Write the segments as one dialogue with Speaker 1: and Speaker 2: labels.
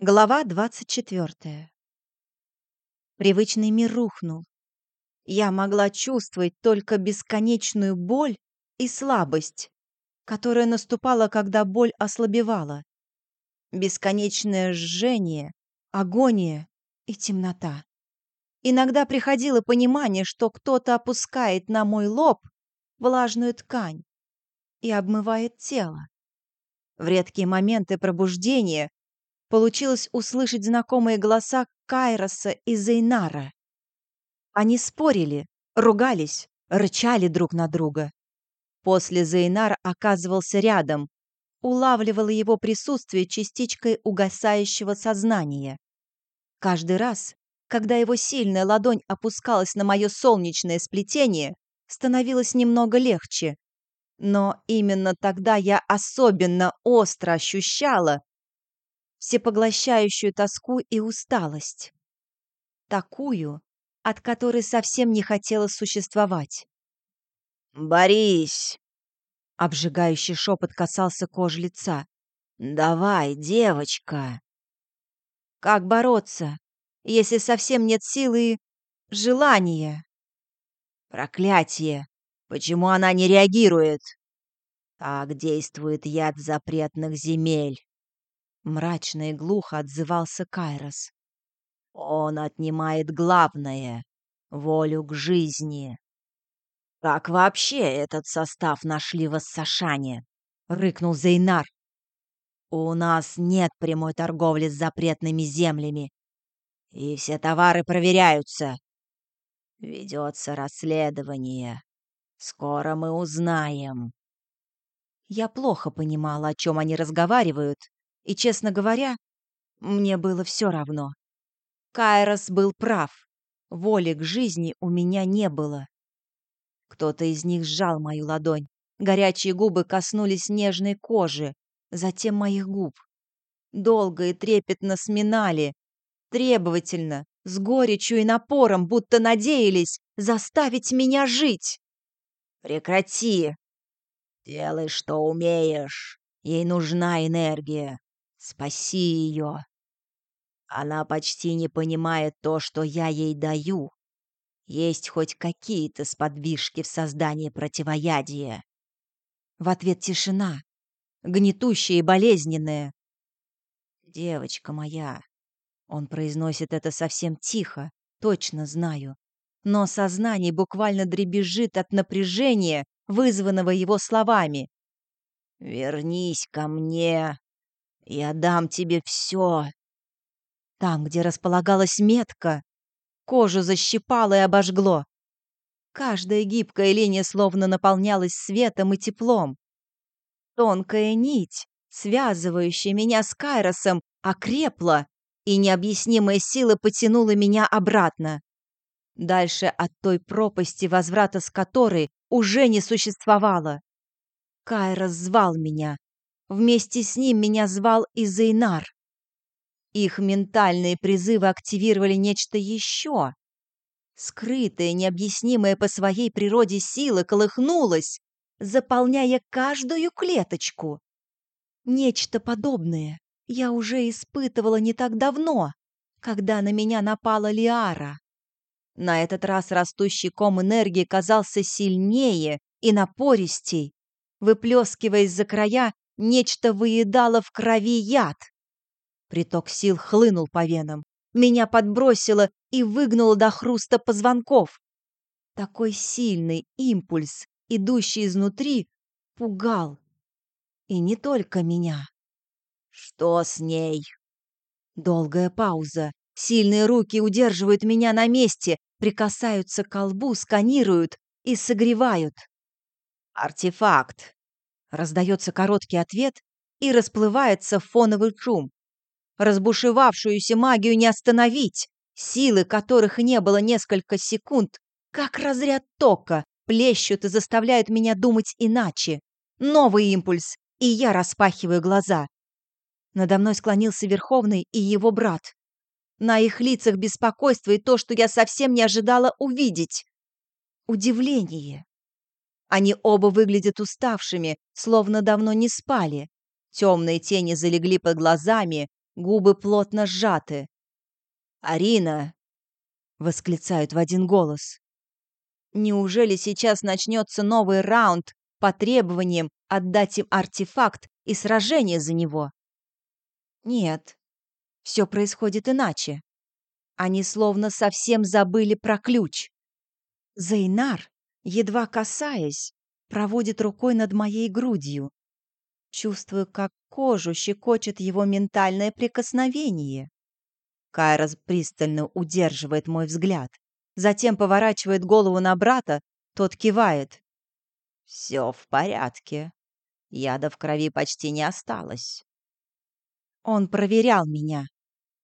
Speaker 1: Глава 24. Привычный мир рухнул. Я могла чувствовать только бесконечную боль и слабость, которая наступала, когда боль ослабевала. Бесконечное жжение, агония и темнота. Иногда приходило понимание, что кто-то опускает на мой лоб влажную ткань и обмывает тело. В редкие моменты пробуждения получилось услышать знакомые голоса Кайроса и Зейнара. Они спорили, ругались, рычали друг на друга. После Зейнар оказывался рядом, улавливала его присутствие частичкой угасающего сознания. Каждый раз, когда его сильная ладонь опускалась на мое солнечное сплетение, становилось немного легче. Но именно тогда я особенно остро ощущала, всепоглощающую тоску и усталость. Такую, от которой совсем не хотелось существовать.
Speaker 2: «Борись!»
Speaker 1: Обжигающий шепот касался кожи лица.
Speaker 2: «Давай, девочка!»
Speaker 1: Как бороться, если совсем нет силы и желания?
Speaker 2: Проклятие! Почему она не реагирует? Так действует яд запретных земель.
Speaker 1: Мрачно и глухо отзывался Кайрос.
Speaker 2: Он отнимает главное — волю к жизни. Как вообще этот состав нашли в Ассашане? Рыкнул Зейнар. У нас нет прямой торговли с запретными землями. И все товары проверяются. Ведется расследование. Скоро мы узнаем.
Speaker 1: Я плохо понимала, о чем они разговаривают, и, честно говоря, мне было все равно. Кайрос был прав. Воли к жизни у меня не было. Кто-то из них сжал мою ладонь. Горячие губы коснулись нежной кожи, затем моих губ. Долго и трепетно сминали, требовательно, с горечью и напором, будто надеялись заставить меня жить.
Speaker 2: «Прекрати! Делай, что умеешь. Ей нужна энергия. Спаси ее. Она почти не понимает то, что я ей даю. Есть хоть какие-то сподвижки в создании противоядия.
Speaker 1: В ответ тишина, гнетущая и болезненная. «Девочка моя», он произносит это совсем тихо, точно знаю. Но сознание буквально дребезжит от напряжения, вызванного его словами.
Speaker 2: «Вернись ко мне!» Я дам тебе все.
Speaker 1: Там, где располагалась метка, кожу защипало и обожгло. Каждая гибкая линия словно наполнялась светом и теплом. Тонкая нить, связывающая меня с Кайросом, окрепла, и необъяснимая сила потянула меня обратно. Дальше от той пропасти, возврата с которой уже не существовало. Кайрос звал меня, Вместе с ним меня звал и Зейнар. Их ментальные призывы активировали нечто еще. Скрытая, необъяснимая по своей природе сила колыхнулась, заполняя каждую клеточку. Нечто подобное я уже испытывала не так давно, когда на меня напала Лиара. На этот раз растущий ком энергии казался сильнее и напористей, выплескиваясь за края Нечто выедало в крови яд. Приток сил хлынул по венам. Меня подбросило и выгнуло до хруста позвонков. Такой сильный импульс, идущий изнутри, пугал. И не только меня.
Speaker 2: «Что с ней?»
Speaker 1: Долгая пауза. Сильные руки удерживают меня на месте, прикасаются к колбу, сканируют и согревают.
Speaker 2: «Артефакт»,
Speaker 1: Раздается короткий ответ и расплывается фоновый шум. Разбушевавшуюся магию не остановить, силы которых не было несколько секунд, как разряд тока, плещут и заставляют меня думать иначе. Новый импульс, и я распахиваю глаза. Надо мной склонился Верховный и его брат. На их лицах беспокойство и то, что я совсем не ожидала увидеть. Удивление. Они оба выглядят уставшими, словно давно не спали. Темные тени залегли под глазами, губы плотно сжаты.
Speaker 2: «Арина!» — восклицают в один голос.
Speaker 1: Неужели сейчас начнется новый раунд по требованиям отдать им артефакт и сражение за него? Нет, все происходит иначе. Они словно совсем забыли про ключ. Зейнар, едва касаясь, проводит рукой над моей грудью. Чувствую, как кожу щекочет его ментальное прикосновение. Кайрос пристально удерживает мой взгляд. Затем поворачивает голову на брата, тот кивает.
Speaker 2: «Все в порядке. Яда в крови почти не осталось».
Speaker 1: Он проверял меня.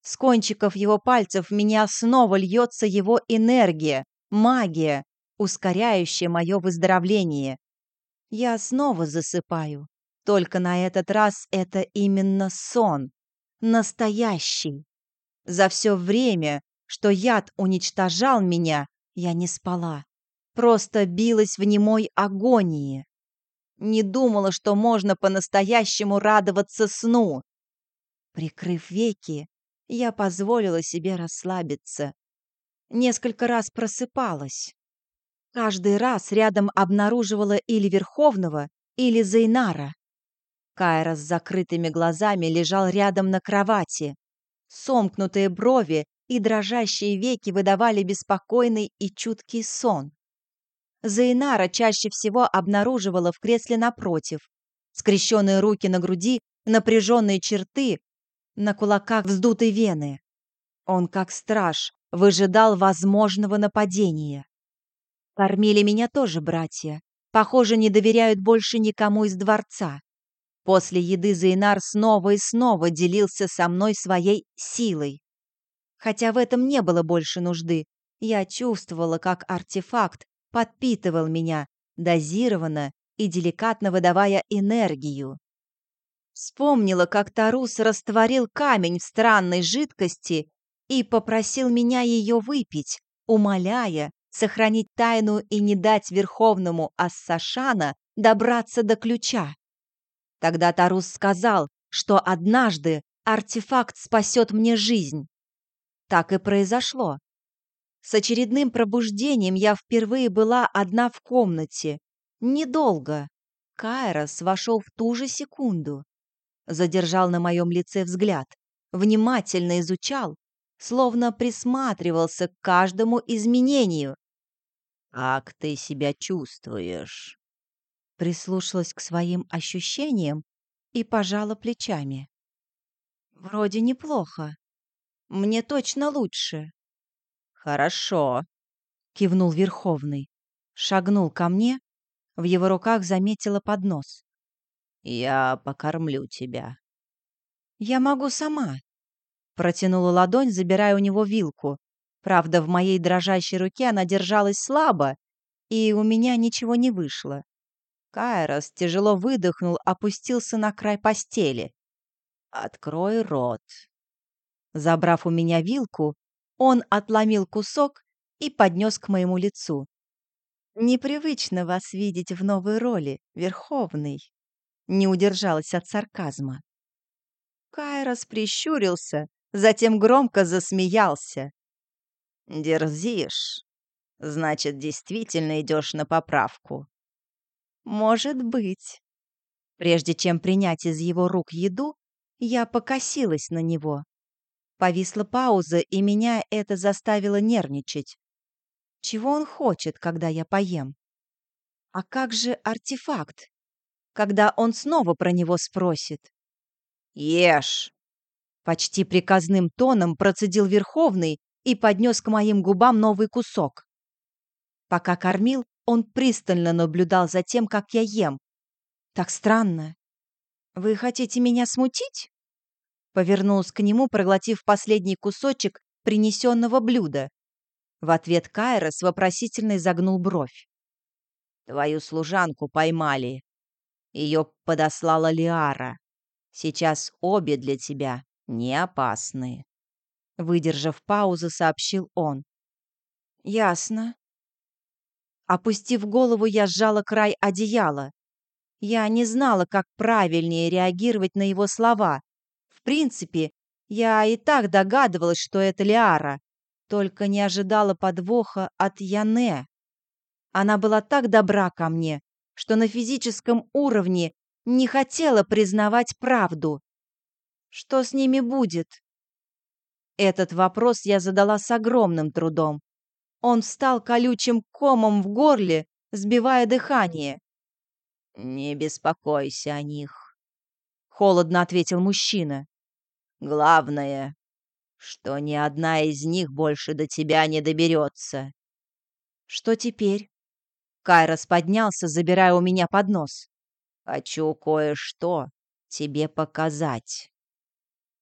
Speaker 1: С кончиков его пальцев меня снова льется его энергия, магия, ускоряющая мое выздоровление. Я снова засыпаю. Только на этот раз это именно сон. Настоящий. За все время, что яд уничтожал меня, я не спала. Просто билась в немой агонии. Не думала, что можно по-настоящему радоваться сну. Прикрыв веки, я позволила себе расслабиться. Несколько раз просыпалась. Каждый раз рядом обнаруживала или Верховного, или Зейнара. Кайра с закрытыми глазами лежал рядом на кровати. Сомкнутые брови и дрожащие веки выдавали беспокойный и чуткий сон. Зейнара чаще всего обнаруживала в кресле напротив. Скрещенные руки на груди, напряженные черты, на кулаках вздутой вены. Он, как страж, выжидал возможного нападения. Кормили меня тоже братья. Похоже, не доверяют больше никому из дворца. После еды Зейнар снова и снова делился со мной своей силой. Хотя в этом не было больше нужды, я чувствовала, как артефакт подпитывал меня, дозированно и деликатно выдавая энергию. Вспомнила, как Тарус растворил камень в странной жидкости и попросил меня ее выпить, умоляя сохранить тайну и не дать Верховному Ассашана добраться до ключа. Тогда Тарус сказал, что однажды артефакт спасет мне жизнь. Так и произошло. С очередным пробуждением я впервые была одна в комнате. Недолго. Кайрос вошел в ту же секунду. Задержал на моем лице взгляд. Внимательно изучал, словно присматривался к каждому изменению.
Speaker 2: «Как ты себя чувствуешь?»
Speaker 1: Прислушалась к своим ощущениям и пожала плечами. «Вроде неплохо. Мне точно лучше».
Speaker 2: «Хорошо», — кивнул Верховный.
Speaker 1: Шагнул ко мне, в его руках заметила поднос.
Speaker 2: «Я покормлю тебя».
Speaker 1: «Я могу сама», — протянула ладонь, забирая у него вилку. Правда, в моей дрожащей руке она держалась слабо, и у меня ничего не вышло. Кайрос тяжело выдохнул, опустился на край постели.
Speaker 2: «Открой рот».
Speaker 1: Забрав у меня вилку, он отломил кусок и поднес к моему лицу. «Непривычно вас видеть в новой роли, Верховный», — не удержалась от сарказма. Кайрос прищурился, затем громко засмеялся.
Speaker 2: Дерзишь? Значит, действительно идешь на поправку.
Speaker 1: Может быть. Прежде чем принять из его рук еду, я покосилась на него. Повисла пауза, и меня это заставило нервничать. Чего он хочет, когда я поем? А как же артефакт? Когда он снова про него спросит?
Speaker 2: «Ешь!»
Speaker 1: Почти приказным тоном процедил Верховный, и поднес к моим губам новый кусок. Пока кормил, он пристально наблюдал за тем, как я ем. Так странно. Вы хотите меня смутить? Повернулась к нему, проглотив последний кусочек принесенного блюда. В ответ Кайрос вопросительно изогнул бровь.
Speaker 2: «Твою служанку поймали. Ее подослала Лиара. Сейчас обе для тебя не опасны».
Speaker 1: Выдержав паузу, сообщил он. «Ясно». Опустив голову, я сжала край одеяла. Я не знала, как правильнее реагировать на его слова. В принципе, Я и так догадывалась, что это Лиара, только не ожидала подвоха от Яне. Она была так добра ко мне, что на физическом уровне не хотела признавать правду. Что с ними будет? Этот вопрос я задала с огромным трудом. Он встал колючим комом в горле, сбивая дыхание.
Speaker 2: «Не беспокойся о них», —
Speaker 1: холодно ответил мужчина.
Speaker 2: «Главное, что ни одна из них больше до тебя не доберется».
Speaker 1: «Что теперь?» Кайрос поднялся, забирая у меня поднос.
Speaker 2: «Хочу кое-что тебе показать».